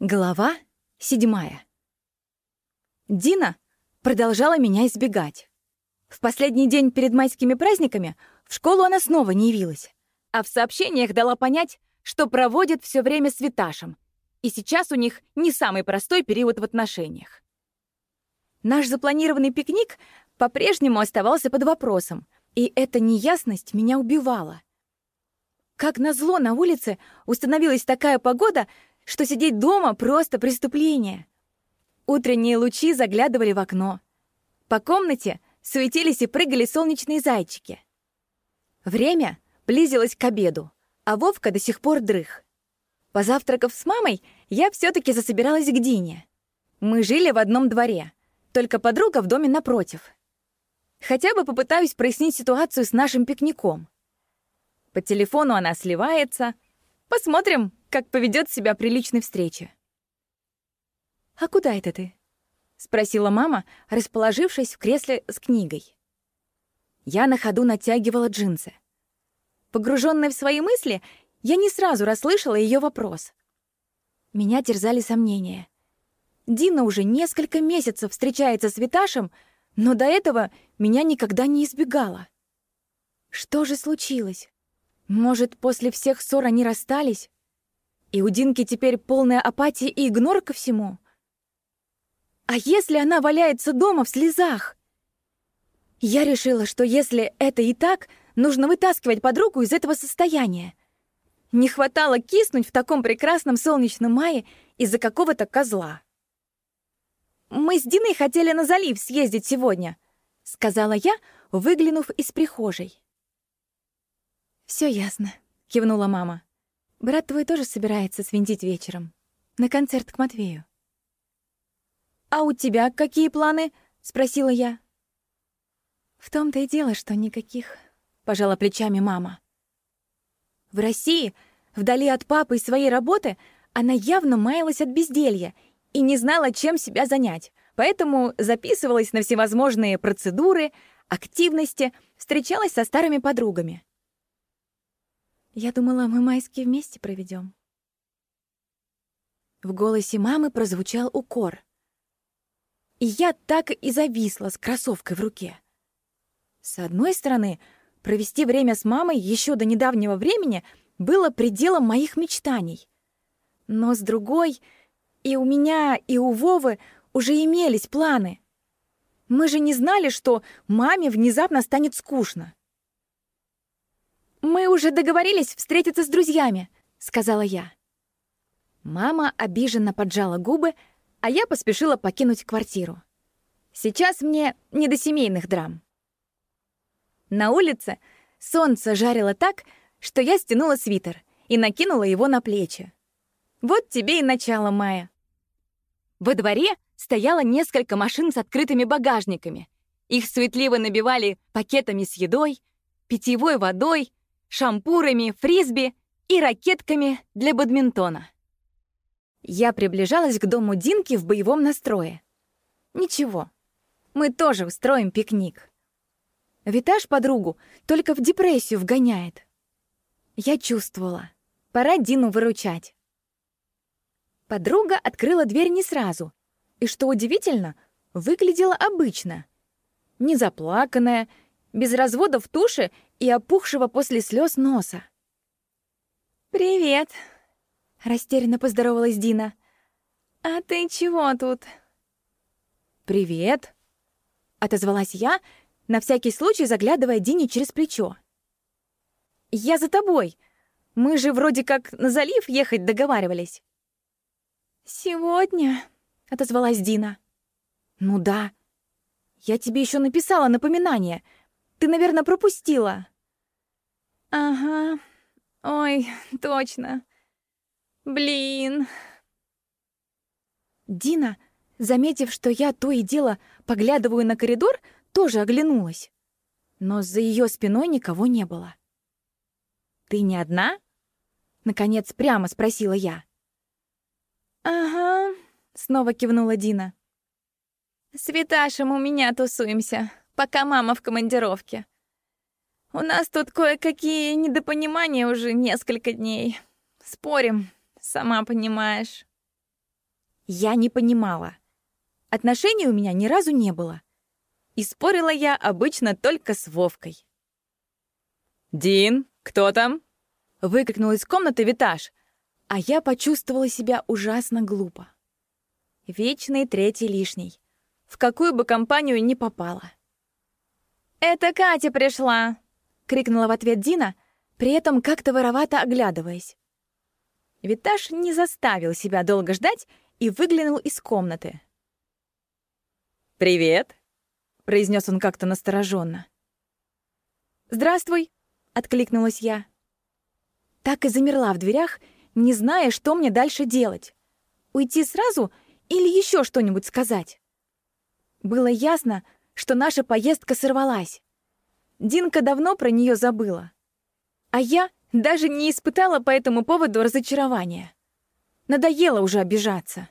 Глава седьмая. Дина продолжала меня избегать. В последний день перед майскими праздниками в школу она снова не явилась, а в сообщениях дала понять, что проводит все время с Виташем, и сейчас у них не самый простой период в отношениях. Наш запланированный пикник по-прежнему оставался под вопросом, и эта неясность меня убивала. Как назло на улице установилась такая погода, что сидеть дома — просто преступление. Утренние лучи заглядывали в окно. По комнате суетились и прыгали солнечные зайчики. Время близилось к обеду, а Вовка до сих пор дрых. Позавтракав с мамой, я все таки засобиралась к Дине. Мы жили в одном дворе, только подруга в доме напротив. Хотя бы попытаюсь прояснить ситуацию с нашим пикником. По телефону она сливается. Посмотрим, как поведет себя при личной встрече. «А куда это ты?» — спросила мама, расположившись в кресле с книгой. Я на ходу натягивала джинсы. Погруженная в свои мысли, я не сразу расслышала ее вопрос. Меня терзали сомнения. Дина уже несколько месяцев встречается с Виташем, но до этого меня никогда не избегала. Что же случилось? Может, после всех ссор они расстались? И у Динки теперь полная апатия и игнор ко всему. А если она валяется дома в слезах? Я решила, что если это и так, нужно вытаскивать подругу из этого состояния. Не хватало киснуть в таком прекрасном солнечном мае из-за какого-то козла. «Мы с Диной хотели на залив съездить сегодня», — сказала я, выглянув из прихожей. Все ясно», — кивнула мама. Брат твой тоже собирается свинтить вечером. На концерт к Матвею. «А у тебя какие планы?» — спросила я. «В том-то и дело, что никаких», — пожала плечами мама. В России, вдали от папы и своей работы, она явно маялась от безделья и не знала, чем себя занять, поэтому записывалась на всевозможные процедуры, активности, встречалась со старыми подругами. Я думала, мы майские вместе проведем. В голосе мамы прозвучал укор. И я так и зависла с кроссовкой в руке. С одной стороны, провести время с мамой еще до недавнего времени было пределом моих мечтаний. Но с другой, и у меня, и у Вовы уже имелись планы. Мы же не знали, что маме внезапно станет скучно. «Мы уже договорились встретиться с друзьями», — сказала я. Мама обиженно поджала губы, а я поспешила покинуть квартиру. Сейчас мне не до семейных драм. На улице солнце жарило так, что я стянула свитер и накинула его на плечи. Вот тебе и начало мая. Во дворе стояло несколько машин с открытыми багажниками. Их светливо набивали пакетами с едой, питьевой водой, шампурами, фрисби и ракетками для бадминтона. Я приближалась к дому Динки в боевом настрое. Ничего, мы тоже устроим пикник. Витаж подругу только в депрессию вгоняет. Я чувствовала, пора Дину выручать. Подруга открыла дверь не сразу, и, что удивительно, выглядела обычно. Не заплаканная, без разводов туши и опухшего после слез носа. «Привет!» — растерянно поздоровалась Дина. «А ты чего тут?» «Привет!» — отозвалась я, на всякий случай заглядывая Дине через плечо. «Я за тобой. Мы же вроде как на залив ехать договаривались». «Сегодня?» — отозвалась Дина. «Ну да. Я тебе еще написала напоминание — ты, наверное, пропустила». «Ага. Ой, точно. Блин». Дина, заметив, что я то и дело поглядываю на коридор, тоже оглянулась. Но за ее спиной никого не было. «Ты не одна?» — наконец прямо спросила я. «Ага», — снова кивнула Дина. «С Виташем у меня тусуемся пока мама в командировке. У нас тут кое-какие недопонимания уже несколько дней. Спорим, сама понимаешь. Я не понимала. Отношений у меня ни разу не было. И спорила я обычно только с Вовкой. «Дин, кто там?» — выкрикнул из комнаты Витаж, а я почувствовала себя ужасно глупо. Вечный третий лишний. В какую бы компанию ни попала. «Это Катя пришла!» — крикнула в ответ Дина, при этом как-то воровато оглядываясь. Витаж не заставил себя долго ждать и выглянул из комнаты. «Привет!» — произнес он как-то настороженно. «Здравствуй!» — откликнулась я. Так и замерла в дверях, не зная, что мне дальше делать. Уйти сразу или еще что-нибудь сказать? Было ясно, что наша поездка сорвалась. Динка давно про нее забыла. А я даже не испытала по этому поводу разочарования. Надоело уже обижаться.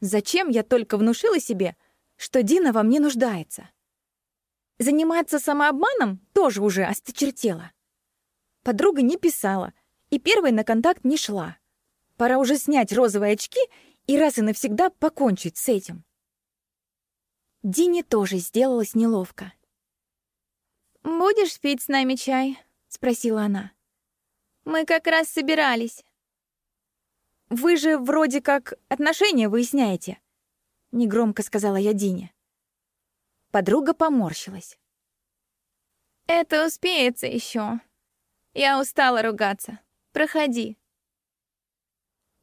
Зачем я только внушила себе, что Дина во мне нуждается? Заниматься самообманом тоже уже осточертела. Подруга не писала и первой на контакт не шла. Пора уже снять розовые очки и раз и навсегда покончить с этим. Дине тоже сделалось неловко. «Будешь пить с нами чай?» — спросила она. «Мы как раз собирались». «Вы же вроде как отношения выясняете», — негромко сказала я Дине. Подруга поморщилась. «Это успеется еще. Я устала ругаться. Проходи».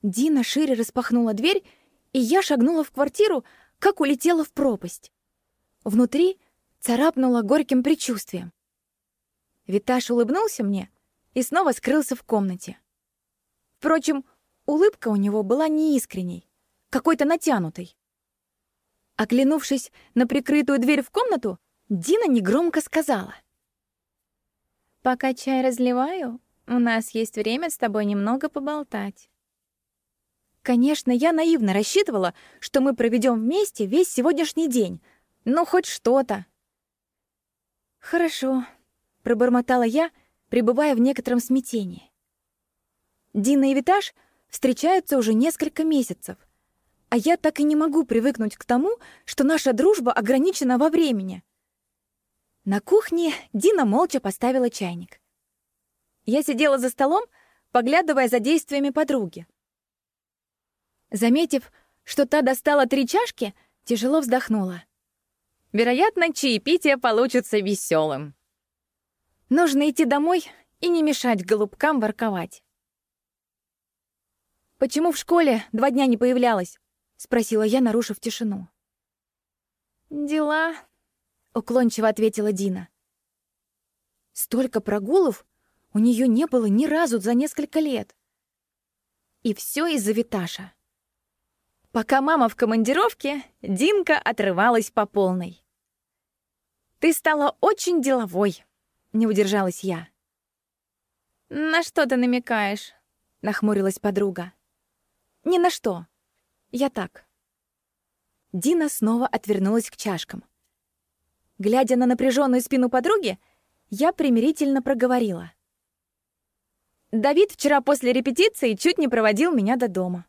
Дина шире распахнула дверь, и я шагнула в квартиру, как улетела в пропасть. Внутри царапнула горьким предчувствием. Виташ улыбнулся мне и снова скрылся в комнате. Впрочем, улыбка у него была неискренней, какой-то натянутой. Оглянувшись на прикрытую дверь в комнату, Дина негромко сказала. «Пока чай разливаю, у нас есть время с тобой немного поболтать». Конечно, я наивно рассчитывала, что мы проведем вместе весь сегодняшний день. Ну, хоть что-то. «Хорошо», — пробормотала я, пребывая в некотором смятении. Дина и Витаж встречаются уже несколько месяцев, а я так и не могу привыкнуть к тому, что наша дружба ограничена во времени. На кухне Дина молча поставила чайник. Я сидела за столом, поглядывая за действиями подруги. Заметив, что та достала три чашки, тяжело вздохнула. Вероятно, чаепитие получится веселым. Нужно идти домой и не мешать голубкам ворковать. «Почему в школе два дня не появлялась?» — спросила я, нарушив тишину. «Дела», — уклончиво ответила Дина. Столько прогулов у нее не было ни разу за несколько лет. И все из-за Виташа. Пока мама в командировке, Динка отрывалась по полной. «Ты стала очень деловой», — не удержалась я. «На что ты намекаешь?» — нахмурилась подруга. «Ни на что. Я так». Дина снова отвернулась к чашкам. Глядя на напряженную спину подруги, я примирительно проговорила. «Давид вчера после репетиции чуть не проводил меня до дома».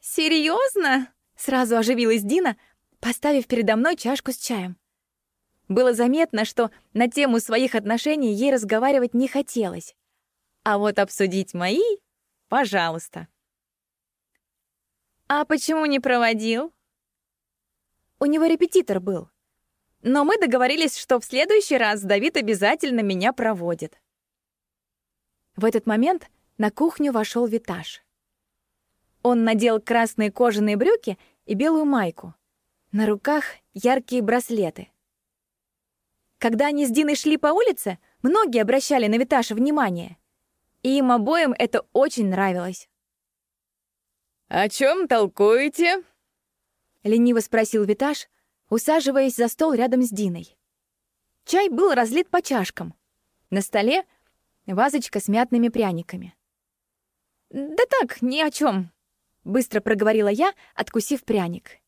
Серьезно? Сразу оживилась Дина, поставив передо мной чашку с чаем. Было заметно, что на тему своих отношений ей разговаривать не хотелось. А вот обсудить мои — пожалуйста. «А почему не проводил?» У него репетитор был. Но мы договорились, что в следующий раз Давид обязательно меня проводит. В этот момент на кухню вошел Витаж. Он надел красные кожаные брюки и белую майку. На руках яркие браслеты. Когда они с Диной шли по улице, многие обращали на Виташа внимание. И им обоим это очень нравилось. «О чем толкуете?» — лениво спросил Виташ, усаживаясь за стол рядом с Диной. Чай был разлит по чашкам. На столе вазочка с мятными пряниками. «Да так, ни о чем, быстро проговорила я, откусив пряник.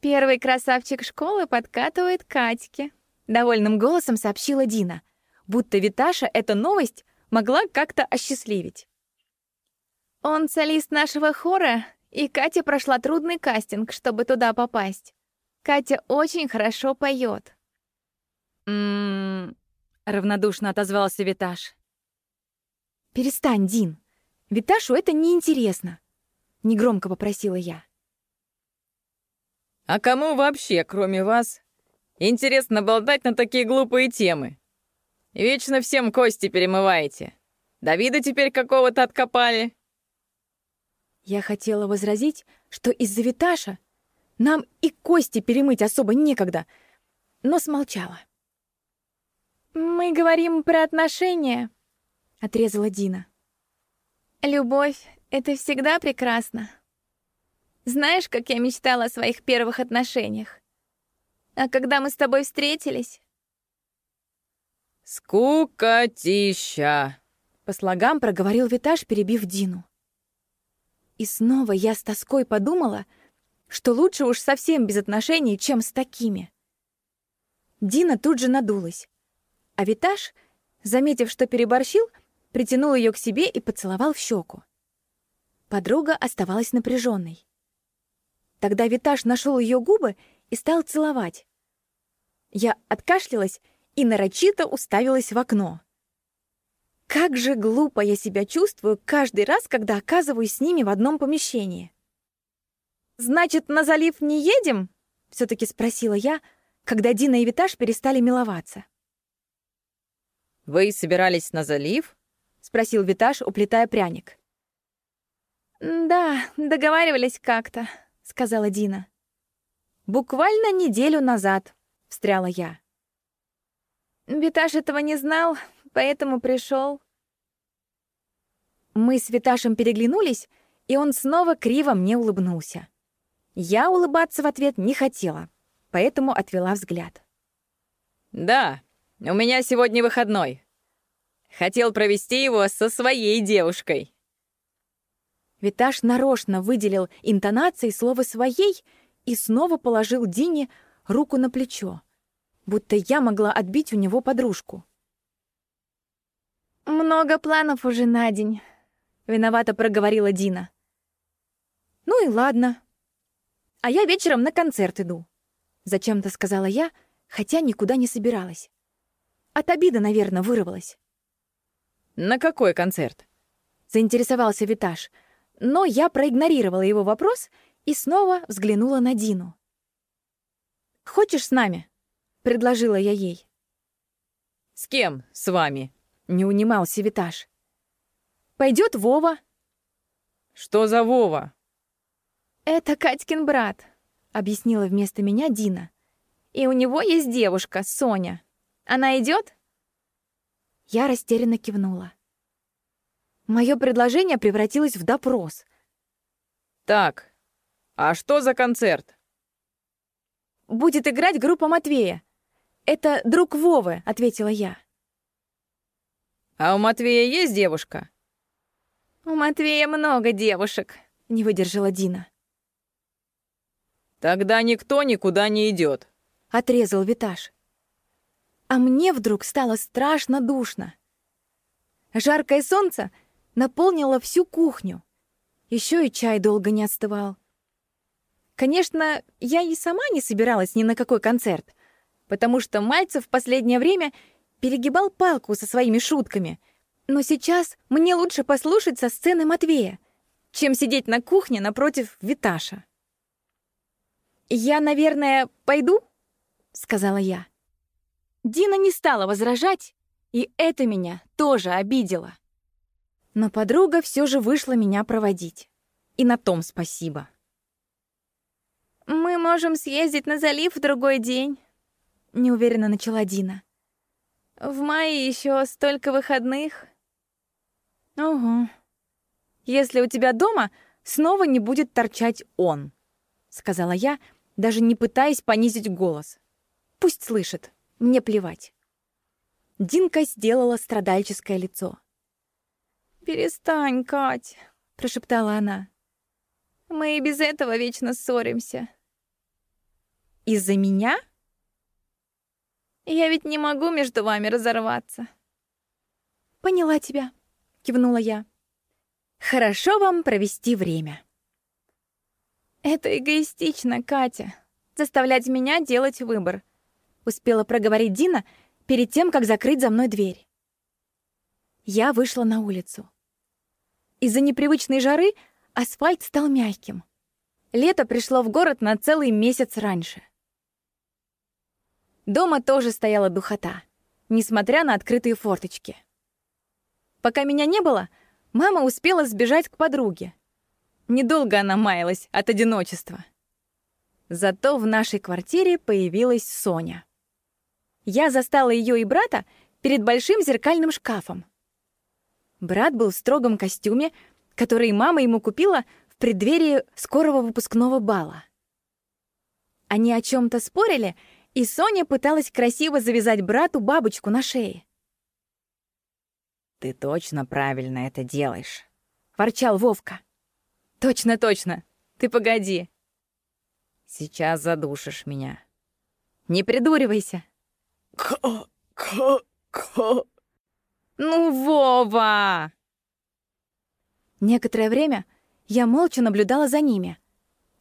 Первый красавчик школы подкатывает Катьке, довольным голосом сообщила Дина, будто Виташа эта новость могла как-то осчастливить. Он солист нашего хора И Катя прошла трудный кастинг, чтобы туда попасть. Катя очень хорошо поет. «М-м-м», равнодушно отозвался Виташ. «Перестань, Дин. Виташу это неинтересно», — негромко попросила я. «А кому вообще, кроме вас, интересно болтать на такие глупые темы? Вечно всем кости перемываете. Давида теперь какого-то откопали». Я хотела возразить, что из-за Виташа нам и кости перемыть особо некогда, но смолчала. «Мы говорим про отношения», — отрезала Дина. «Любовь — это всегда прекрасно. Знаешь, как я мечтала о своих первых отношениях? А когда мы с тобой встретились...» «Скукотища!» — по слогам проговорил Виташ, перебив Дину. И снова я с тоской подумала, что лучше уж совсем без отношений, чем с такими. Дина тут же надулась. А Виташ, заметив, что переборщил, притянул ее к себе и поцеловал в щеку. Подруга оставалась напряженной. Тогда Виташ нашел ее губы и стал целовать. Я откашлялась и нарочито уставилась в окно. Как же глупо я себя чувствую каждый раз, когда оказываюсь с ними в одном помещении. «Значит, на залив не едем?» — все таки спросила я, когда Дина и Виташ перестали миловаться. «Вы собирались на залив?» — спросил Виташ, уплетая пряник. «Да, договаривались как-то», — сказала Дина. «Буквально неделю назад», — встряла я. Виташ этого не знал, поэтому пришел. Мы с Виташем переглянулись, и он снова криво мне улыбнулся. Я улыбаться в ответ не хотела, поэтому отвела взгляд. «Да, у меня сегодня выходной. Хотел провести его со своей девушкой». Виташ нарочно выделил интонацией слово «своей» и снова положил Дине руку на плечо, будто я могла отбить у него подружку. «Много планов уже на день», — виновато проговорила Дина. «Ну и ладно. А я вечером на концерт иду», — зачем-то сказала я, хотя никуда не собиралась. От обида, наверное, вырвалась. «На какой концерт?» — заинтересовался Виташ, но я проигнорировала его вопрос и снова взглянула на Дину. «Хочешь с нами?» — предложила я ей. «С кем с вами?» Не унимался Витаж. Пойдет Вова. Что за Вова? Это Катькин брат, объяснила вместо меня Дина. И у него есть девушка, Соня. Она идет? Я растерянно кивнула. Мое предложение превратилось в допрос. Так, а что за концерт? Будет играть группа Матвея. Это друг Вовы, ответила я. «А у Матвея есть девушка?» «У Матвея много девушек», — не выдержала Дина. «Тогда никто никуда не идет», — отрезал Витаж. А мне вдруг стало страшно душно. Жаркое солнце наполнило всю кухню. Еще и чай долго не остывал. Конечно, я и сама не собиралась ни на какой концерт, потому что Мальцев в последнее время перегибал палку со своими шутками. Но сейчас мне лучше послушать со сцены Матвея, чем сидеть на кухне напротив Виташа. «Я, наверное, пойду?» — сказала я. Дина не стала возражать, и это меня тоже обидело. Но подруга все же вышла меня проводить. И на том спасибо. «Мы можем съездить на залив в другой день», — неуверенно начала Дина. В мае еще столько выходных. Угу. Если у тебя дома снова не будет торчать он, сказала я, даже не пытаясь понизить голос. Пусть слышит, мне плевать. Динка сделала страдальческое лицо. «Перестань, Кать», — прошептала она. «Мы и без этого вечно ссоримся». «Из-за меня?» Я ведь не могу между вами разорваться. Поняла тебя, кивнула я. Хорошо вам провести время. Это эгоистично, Катя. Заставлять меня делать выбор. Успела проговорить Дина перед тем, как закрыть за мной дверь. Я вышла на улицу. Из-за непривычной жары асфальт стал мягким. Лето пришло в город на целый месяц раньше. Дома тоже стояла духота, несмотря на открытые форточки. Пока меня не было, мама успела сбежать к подруге. Недолго она маялась от одиночества. Зато в нашей квартире появилась Соня. Я застала ее и брата перед большим зеркальным шкафом. Брат был в строгом костюме, который мама ему купила в преддверии скорого выпускного бала. Они о чем то спорили, и Соня пыталась красиво завязать брату бабочку на шее. «Ты точно правильно это делаешь», — ворчал Вовка. «Точно, точно. Ты погоди». «Сейчас задушишь меня». «Не придуривайся». «Ка-ка-ка». «Ну, Вова!» Некоторое время я молча наблюдала за ними,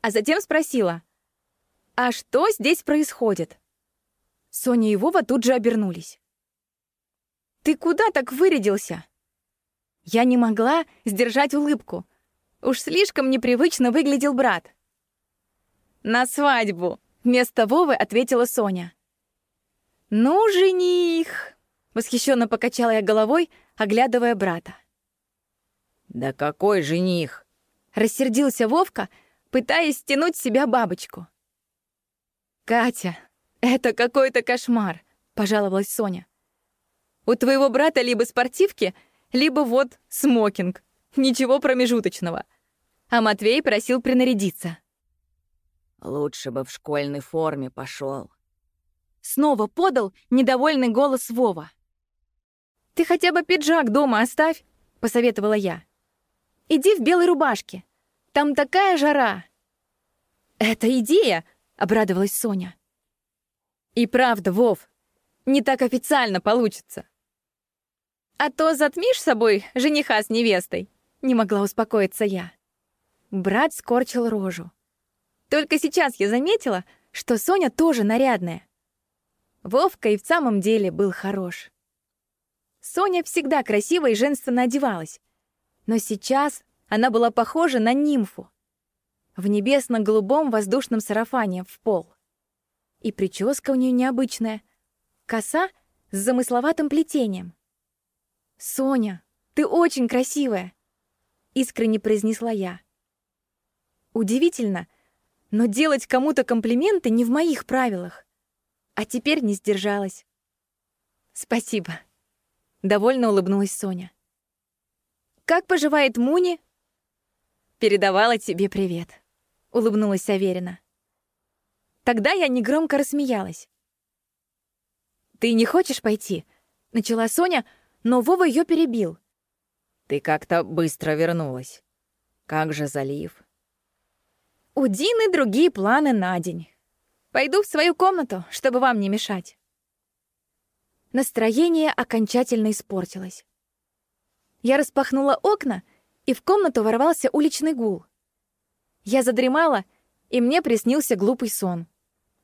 а затем спросила, «А что здесь происходит?» Соня и Вова тут же обернулись. «Ты куда так вырядился?» Я не могла сдержать улыбку. Уж слишком непривычно выглядел брат. «На свадьбу!» — вместо Вовы ответила Соня. «Ну, жених!» — восхищенно покачала я головой, оглядывая брата. «Да какой жених?» — рассердился Вовка, пытаясь стянуть с себя бабочку. «Катя, это какой-то кошмар», — пожаловалась Соня. «У твоего брата либо спортивки, либо вот смокинг. Ничего промежуточного». А Матвей просил принарядиться. «Лучше бы в школьной форме пошел. Снова подал недовольный голос Вова. «Ты хотя бы пиджак дома оставь», — посоветовала я. Иди в белой рубашке. Там такая жара. Это идея, обрадовалась Соня. И правда, Вов, не так официально получится. А то затмишь собой жениха с невестой, не могла успокоиться я. Брат скорчил рожу. Только сейчас я заметила, что Соня тоже нарядная. Вовка и в самом деле был хорош. Соня всегда красиво и женственно одевалась, но сейчас она была похожа на нимфу в небесно-голубом воздушном сарафане в пол. И прическа у нее необычная. Коса с замысловатым плетением. «Соня, ты очень красивая!» — искренне произнесла я. Удивительно, но делать кому-то комплименты не в моих правилах. А теперь не сдержалась. «Спасибо», — довольно улыбнулась Соня. Как поживает Муни?» «Передавала тебе привет», — улыбнулась Аверина. Тогда я негромко рассмеялась. «Ты не хочешь пойти?» — начала Соня, но Вова ее перебил. «Ты как-то быстро вернулась. Как же залив?» «У Дины другие планы на день. Пойду в свою комнату, чтобы вам не мешать». Настроение окончательно испортилось. Я распахнула окна, и в комнату ворвался уличный гул. Я задремала, и мне приснился глупый сон.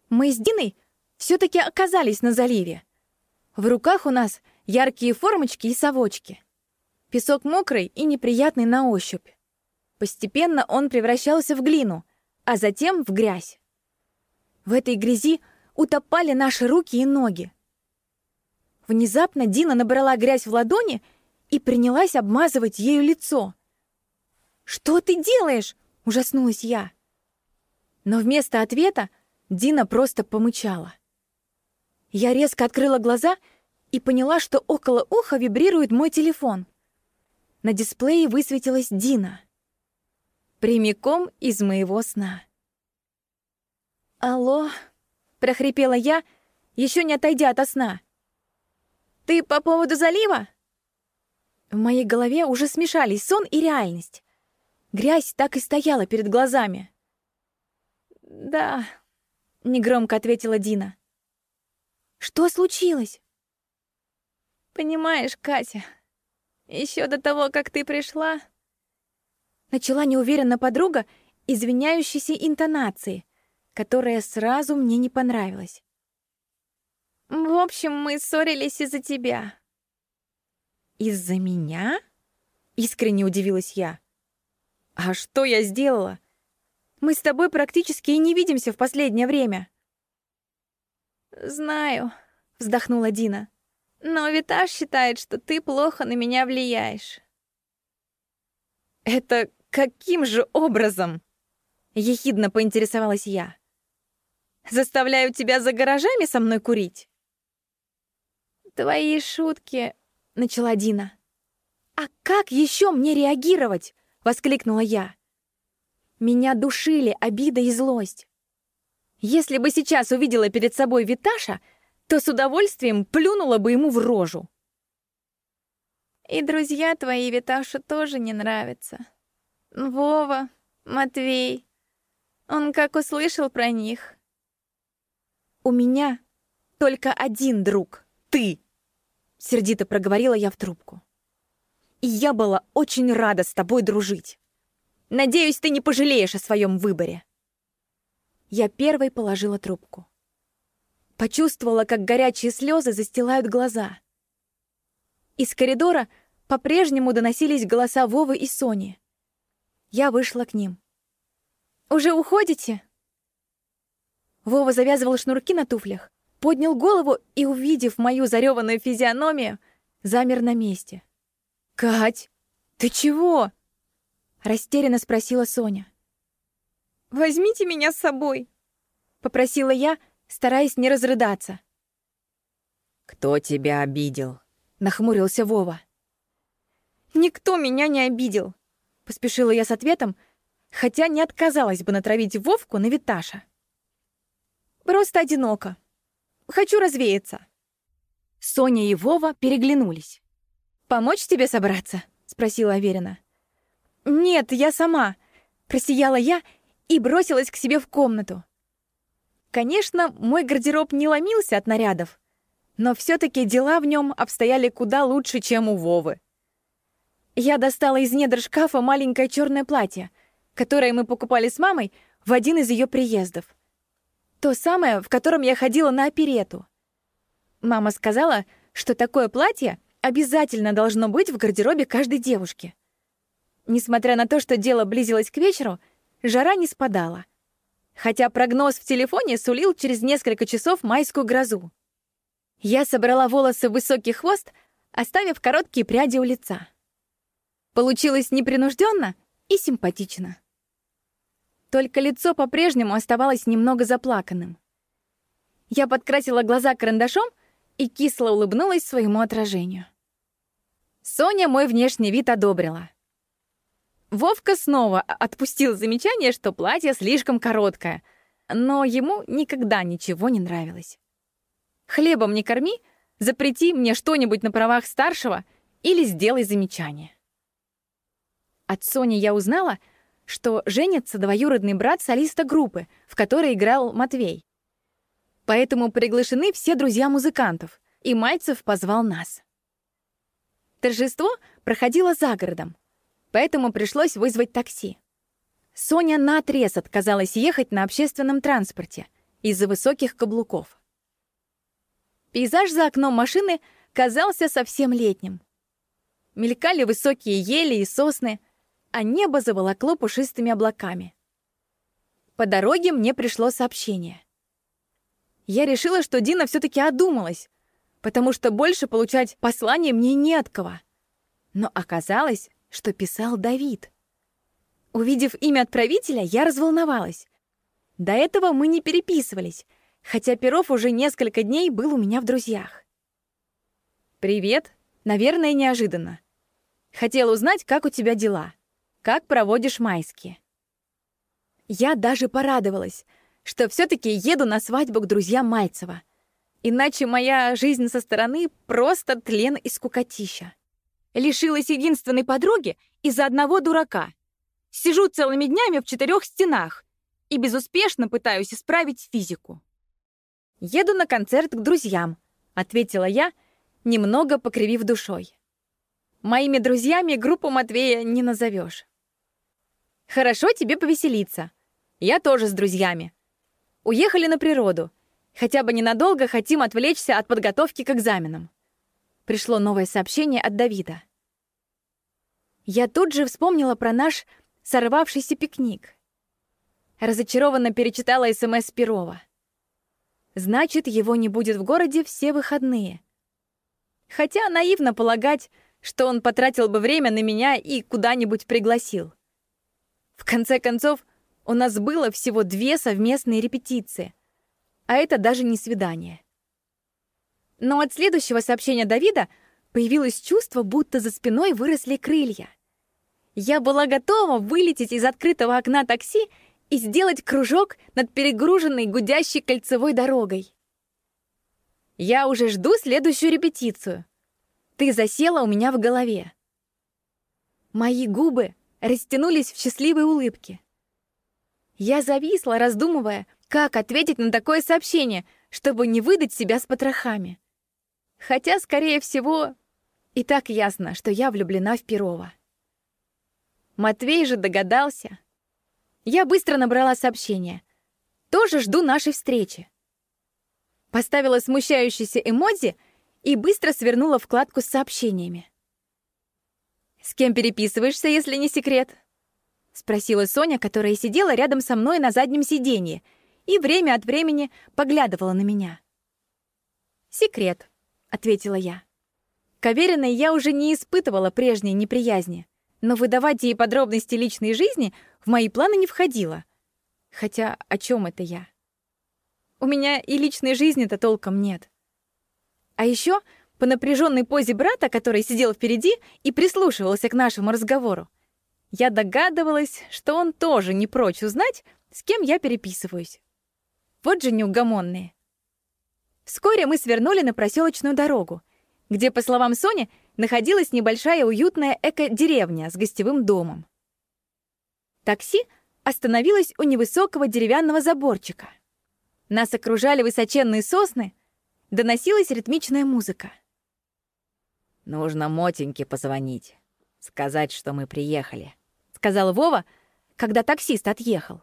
Мы с Диной все таки оказались на заливе. В руках у нас яркие формочки и совочки. Песок мокрый и неприятный на ощупь. Постепенно он превращался в глину, а затем в грязь. В этой грязи утопали наши руки и ноги. Внезапно Дина набрала грязь в ладони и принялась обмазывать ею лицо. «Что ты делаешь?» — ужаснулась я. Но вместо ответа Дина просто помычала. Я резко открыла глаза и поняла, что около уха вибрирует мой телефон. На дисплее высветилась Дина. Прямиком из моего сна. «Алло?» — прохрипела я, еще не отойдя от сна. «Ты по поводу залива?» В моей голове уже смешались сон и реальность. Грязь так и стояла перед глазами. «Да», — негромко ответила Дина. «Что случилось?» «Понимаешь, Катя, еще до того, как ты пришла...» Начала неуверенно подруга извиняющейся интонации, которая сразу мне не понравилась. В общем, мы ссорились из-за тебя. Из-за меня? Искренне удивилась я. А что я сделала? Мы с тобой практически и не видимся в последнее время. Знаю, вздохнула Дина. Но Виташ считает, что ты плохо на меня влияешь. Это каким же образом? Ехидно поинтересовалась я. Заставляю тебя за гаражами со мной курить? Твои шутки, начала Дина. А как еще мне реагировать? воскликнула я. Меня душили обида и злость. Если бы сейчас увидела перед собой Виташа, то с удовольствием плюнула бы ему в рожу. И друзья твои Виташу тоже не нравятся. Вова, Матвей. Он как услышал про них. У меня только один друг — ты, — сердито проговорила я в трубку. И я была очень рада с тобой дружить. Надеюсь, ты не пожалеешь о своем выборе. Я первой положила трубку. Почувствовала, как горячие слезы застилают глаза. Из коридора по-прежнему доносились голоса Вовы и Сони. Я вышла к ним. «Уже уходите?» Вова завязывал шнурки на туфлях, поднял голову и, увидев мою зареванную физиономию, замер на месте. «Кать, ты чего?» Растерянно спросила Соня. «Возьмите меня с собой», — попросила я, стараясь не разрыдаться. «Кто тебя обидел?» — нахмурился Вова. «Никто меня не обидел», — поспешила я с ответом, хотя не отказалась бы натравить Вовку на Виташа. «Просто одиноко. Хочу развеяться». Соня и Вова переглянулись. «Помочь тебе собраться?» — спросила Аверина. «Нет, я сама», — просияла я и бросилась к себе в комнату. Конечно, мой гардероб не ломился от нарядов, но все таки дела в нем обстояли куда лучше, чем у Вовы. Я достала из недр шкафа маленькое черное платье, которое мы покупали с мамой в один из ее приездов. То самое, в котором я ходила на оперету. Мама сказала, что такое платье обязательно должно быть в гардеробе каждой девушки. Несмотря на то, что дело близилось к вечеру, жара не спадала. Хотя прогноз в телефоне сулил через несколько часов майскую грозу. Я собрала волосы в высокий хвост, оставив короткие пряди у лица. Получилось непринужденно и симпатично. Только лицо по-прежнему оставалось немного заплаканным. Я подкрасила глаза карандашом и кисло улыбнулась своему отражению. Соня мой внешний вид одобрила. Вовка снова отпустил замечание, что платье слишком короткое, но ему никогда ничего не нравилось. «Хлебом не корми, запрети мне что-нибудь на правах старшего или сделай замечание». От Сони я узнала, что женится двоюродный брат солиста группы, в которой играл Матвей. Поэтому приглашены все друзья музыкантов, и Мальцев позвал нас. Торжество проходило за городом, поэтому пришлось вызвать такси. Соня наотрез отказалась ехать на общественном транспорте из-за высоких каблуков. Пейзаж за окном машины казался совсем летним. Мелькали высокие ели и сосны, а небо заволокло пушистыми облаками. По дороге мне пришло сообщение. Я решила, что Дина все таки одумалась, потому что больше получать послание мне не от кого. Но оказалось, что писал Давид. Увидев имя отправителя, я разволновалась. До этого мы не переписывались, хотя Перов уже несколько дней был у меня в друзьях. «Привет. Наверное, неожиданно. Хотел узнать, как у тебя дела. Как проводишь майские?» Я даже порадовалась, что все таки еду на свадьбу к друзьям Мальцева. Иначе моя жизнь со стороны просто тлен и скукотища. Лишилась единственной подруги из-за одного дурака. Сижу целыми днями в четырех стенах и безуспешно пытаюсь исправить физику. «Еду на концерт к друзьям», — ответила я, немного покривив душой. «Моими друзьями группу Матвея не назовешь. Хорошо тебе повеселиться. Я тоже с друзьями. Уехали на природу. Хотя бы ненадолго хотим отвлечься от подготовки к экзаменам. Пришло новое сообщение от Давида. Я тут же вспомнила про наш сорвавшийся пикник. Разочарованно перечитала СМС Перова. Значит, его не будет в городе все выходные. Хотя наивно полагать, что он потратил бы время на меня и куда-нибудь пригласил. В конце концов, у нас было всего две совместные репетиции, а это даже не свидание. Но от следующего сообщения Давида появилось чувство, будто за спиной выросли крылья. Я была готова вылететь из открытого окна такси и сделать кружок над перегруженной гудящей кольцевой дорогой. Я уже жду следующую репетицию. Ты засела у меня в голове. Мои губы растянулись в счастливой улыбке. Я зависла, раздумывая, как ответить на такое сообщение, чтобы не выдать себя с потрохами. Хотя, скорее всего, и так ясно, что я влюблена в Перова. Матвей же догадался. Я быстро набрала сообщение. Тоже жду нашей встречи. Поставила смущающийся эмодзи и быстро свернула вкладку с сообщениями. «С кем переписываешься, если не секрет?» — спросила Соня, которая сидела рядом со мной на заднем сиденье и время от времени поглядывала на меня. «Секрет», — ответила я. К Авериной я уже не испытывала прежней неприязни, но выдавать ей подробности личной жизни в мои планы не входило. Хотя о чем это я? У меня и личной жизни-то толком нет. А еще по напряженной позе брата, который сидел впереди и прислушивался к нашему разговору, я догадывалась, что он тоже не прочь узнать, с кем я переписываюсь. Вот же неугомонные. Вскоре мы свернули на проселочную дорогу, где, по словам Сони, находилась небольшая уютная эко-деревня с гостевым домом. Такси остановилось у невысокого деревянного заборчика. Нас окружали высоченные сосны, доносилась ритмичная музыка. «Нужно Мотеньке позвонить, сказать, что мы приехали», сказал Вова, когда таксист отъехал.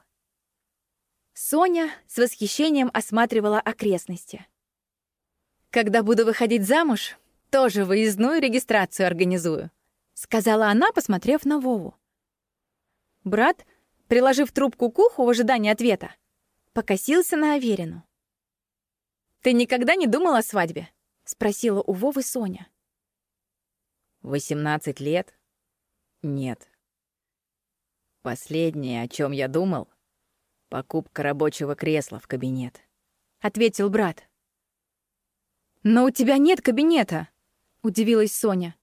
Соня с восхищением осматривала окрестности. «Когда буду выходить замуж, тоже выездную регистрацию организую», сказала она, посмотрев на Вову. Брат, приложив трубку к уху в ожидании ответа, покосился на Аверину. «Ты никогда не думал о свадьбе?» — спросила у Вовы Соня. «Восемнадцать лет? Нет. Последнее, о чем я думал, покупка рабочего кресла в кабинет. Ответил брат. Но у тебя нет кабинета, удивилась Соня.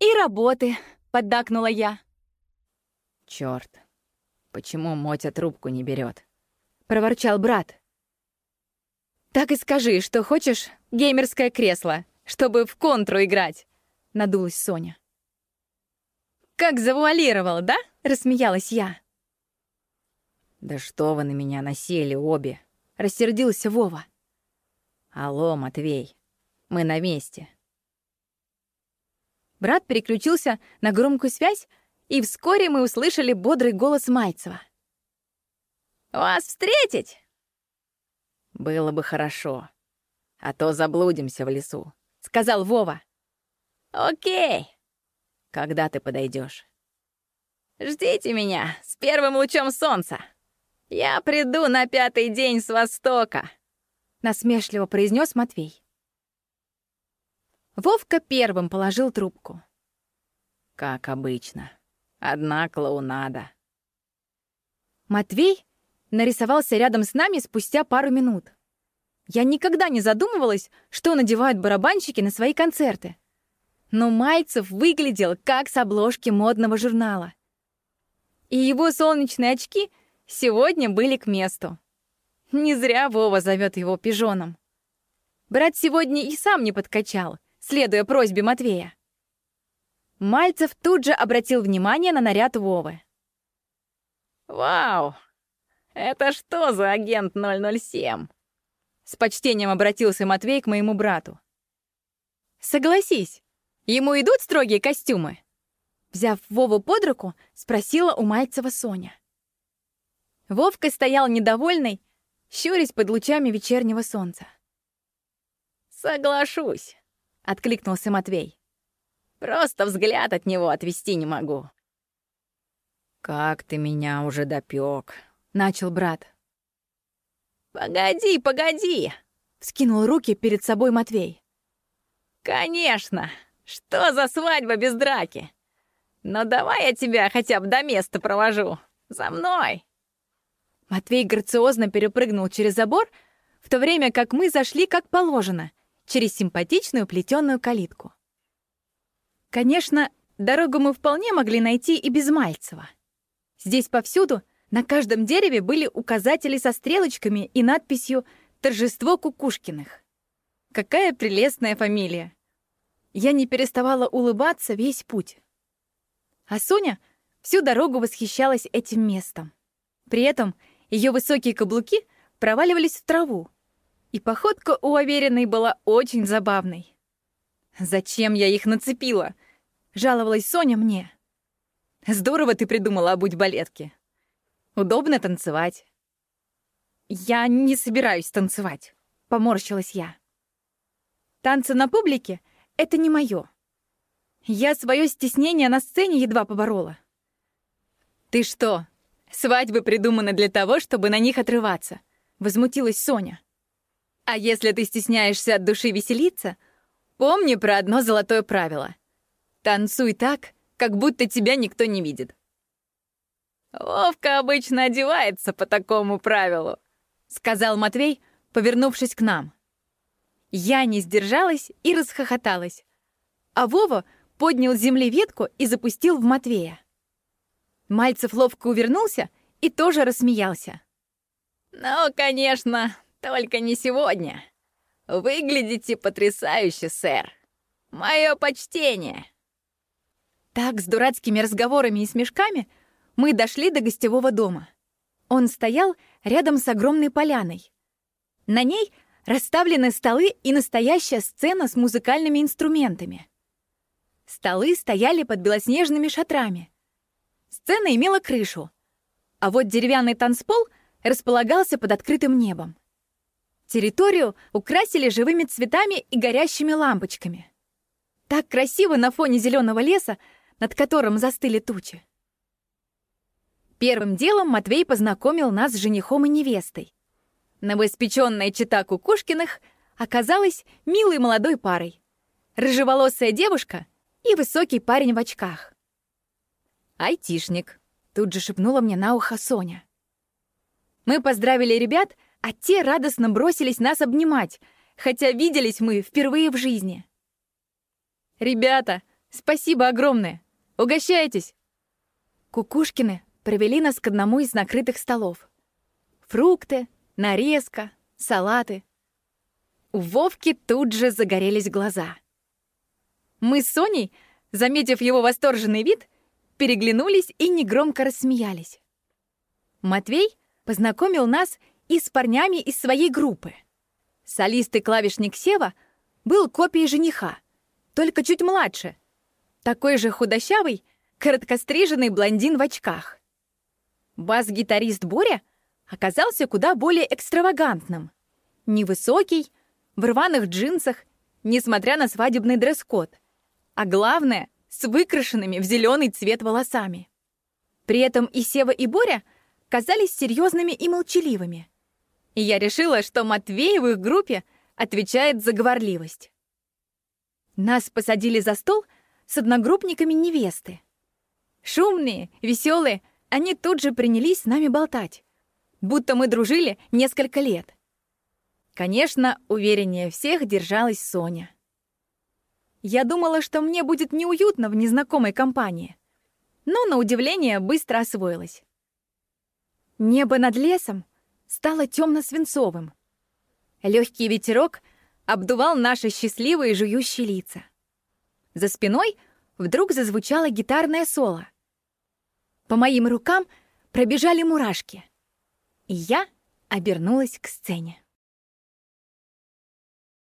И работы, поддакнула я. Черт, почему Мотя трубку не берет? проворчал брат. Так и скажи, что хочешь геймерское кресло, чтобы в контру играть, надулась Соня. Как завуалировал, да? Рассмеялась я. «Да что вы на меня насели обе?» — рассердился Вова. «Алло, Матвей, мы на месте». Брат переключился на громкую связь, и вскоре мы услышали бодрый голос Майцева. «Вас встретить?» «Было бы хорошо, а то заблудимся в лесу», — сказал Вова. «Окей». «Когда ты подойдешь? Ждите меня с первым лучом солнца. Я приду на пятый день с востока», — насмешливо произнес Матвей. Вовка первым положил трубку. «Как обычно. Одна клоунада». Матвей нарисовался рядом с нами спустя пару минут. Я никогда не задумывалась, что надевают барабанщики на свои концерты. Но Мальцев выглядел как с обложки модного журнала и его солнечные очки сегодня были к месту. Не зря Вова зовет его пижоном. Брат сегодня и сам не подкачал, следуя просьбе Матвея. Мальцев тут же обратил внимание на наряд Вовы. «Вау! Это что за агент 007?» С почтением обратился Матвей к моему брату. «Согласись, ему идут строгие костюмы?» Взяв Вову под руку, спросила у Мальцева Соня. Вовка стоял недовольный, щурясь под лучами вечернего солнца. «Соглашусь», — откликнулся Матвей. «Просто взгляд от него отвести не могу». «Как ты меня уже допек, начал брат. «Погоди, погоди!» — вскинул руки перед собой Матвей. «Конечно! Что за свадьба без драки? Но давай я тебя хотя бы до места провожу. За мной!» Матвей грациозно перепрыгнул через забор, в то время как мы зашли как положено, через симпатичную плетеную калитку. Конечно, дорогу мы вполне могли найти и без Мальцева. Здесь повсюду, на каждом дереве были указатели со стрелочками и надписью «Торжество Кукушкиных». Какая прелестная фамилия! Я не переставала улыбаться весь путь. А Соня всю дорогу восхищалась этим местом. При этом ее высокие каблуки проваливались в траву, и походка у Авериной была очень забавной. «Зачем я их нацепила?» — жаловалась Соня мне. «Здорово ты придумала обуть балетки. Удобно танцевать». «Я не собираюсь танцевать», — поморщилась я. «Танцы на публике — это не мое. Я свое стеснение на сцене едва поборола». «Ты что, Свадьбы придуманы для того, чтобы на них отрываться», — возмутилась Соня. «А если ты стесняешься от души веселиться, помни про одно золотое правило. Танцуй так, как будто тебя никто не видит». «Вовка обычно одевается по такому правилу», — сказал Матвей, повернувшись к нам. Я не сдержалась и расхохоталась. А Вова поднял с земли ветку и запустил в Матвея. Мальцев ловко увернулся и тоже рассмеялся. «Ну, конечно, только не сегодня. Выглядите потрясающе, сэр. Мое почтение!» Так, с дурацкими разговорами и смешками, мы дошли до гостевого дома. Он стоял рядом с огромной поляной. На ней расставлены столы и настоящая сцена с музыкальными инструментами. Столы стояли под белоснежными шатрами — Сцена имела крышу, а вот деревянный танцпол располагался под открытым небом. Территорию украсили живыми цветами и горящими лампочками. Так красиво на фоне зеленого леса, над которым застыли тучи. Первым делом Матвей познакомил нас с женихом и невестой. Новоиспеченная чита Кукушкиных оказалась милой молодой парой. Рыжеволосая девушка и высокий парень в очках. «Айтишник», — тут же шепнула мне на ухо Соня. Мы поздравили ребят, а те радостно бросились нас обнимать, хотя виделись мы впервые в жизни. «Ребята, спасибо огромное! Угощайтесь!» Кукушкины провели нас к одному из накрытых столов. Фрукты, нарезка, салаты. У Вовки тут же загорелись глаза. Мы с Соней, заметив его восторженный вид, переглянулись и негромко рассмеялись. Матвей познакомил нас и с парнями из своей группы. Солист и клавишник Сева был копией жениха, только чуть младше. Такой же худощавый, короткостриженный блондин в очках. Бас-гитарист Боря оказался куда более экстравагантным. Невысокий, в рваных джинсах, несмотря на свадебный дресс-код. А главное, с выкрашенными в зеленый цвет волосами. При этом и Сева, и Боря казались серьезными и молчаливыми. И я решила, что Матвей в их группе отвечает за говорливость. Нас посадили за стол с одногруппниками невесты. Шумные, веселые, они тут же принялись с нами болтать, будто мы дружили несколько лет. Конечно, увереннее всех держалась Соня. Я думала, что мне будет неуютно в незнакомой компании. Но, на удивление, быстро освоилась. Небо над лесом стало темно-свинцовым. Легкий ветерок обдувал наши счастливые жующие лица. За спиной вдруг зазвучало гитарное соло. По моим рукам пробежали мурашки, и я обернулась к сцене.